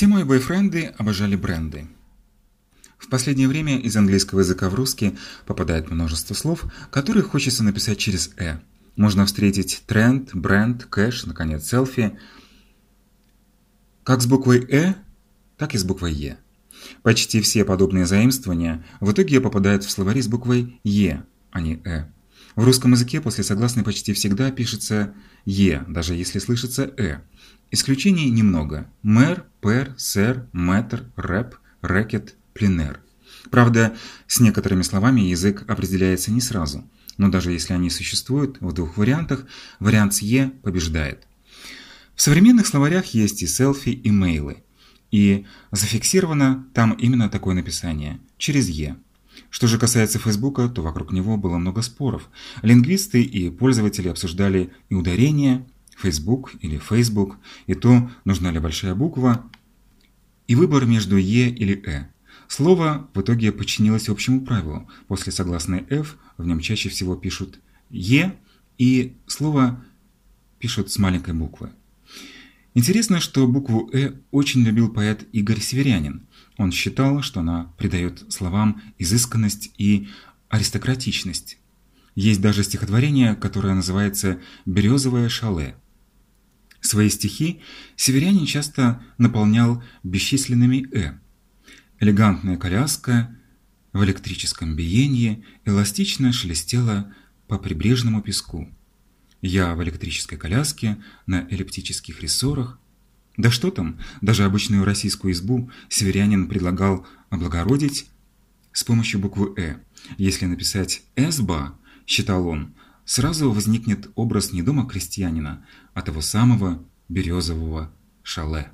Все мои бойфренды обожали бренды. В последнее время из английского языка в русский попадает множество слов, которые хочется написать через «э». Можно встретить тренд, бренд, кэш, наконец, селфи. Как с буквой «э», так и с буквой «е». Почти все подобные заимствования в итоге попадают в словари с буквой «е», а не «э». В русском языке после согласной почти всегда пишется «е», даже если слышится «э». Исключений немного. Мэр, пэр, сэр, мэтр, рэп, рэкет, пленер. Правда, с некоторыми словами язык определяется не сразу, но даже если они существуют в двух вариантах, вариант с «е» побеждает. В современных словарях есть и селфи, и мейлы, и зафиксировано там именно такое написание – через «е». Что же касается Фейсбука, то вокруг него было много споров. Лингвисты и пользователи обсуждали и ударение, Facebook или Facebook, и то, нужна ли большая буква, и выбор между «е» или «э». Слово в итоге подчинилось общему правилу. После согласной «ф» в нем чаще всего пишут «е», и слово пишут с маленькой буквы. Интересно, что букву «э» очень любил поэт Игорь Северянин. Он считал, что она придает словам изысканность и аристократичность. Есть даже стихотворение, которое называется «Березовое шале». Свои стихи северянин часто наполнял бесчисленными «э». Элегантная коляска в электрическом биении эластично шелестела по прибрежному песку. Я в электрической коляске на эллиптических рессорах. Да что там, даже обычную российскую избу северянин предлагал облагородить с помощью буквы «э». Если написать «эсба», считал он, сразу возникнет образ не дома крестьянина, а того самого березового шале.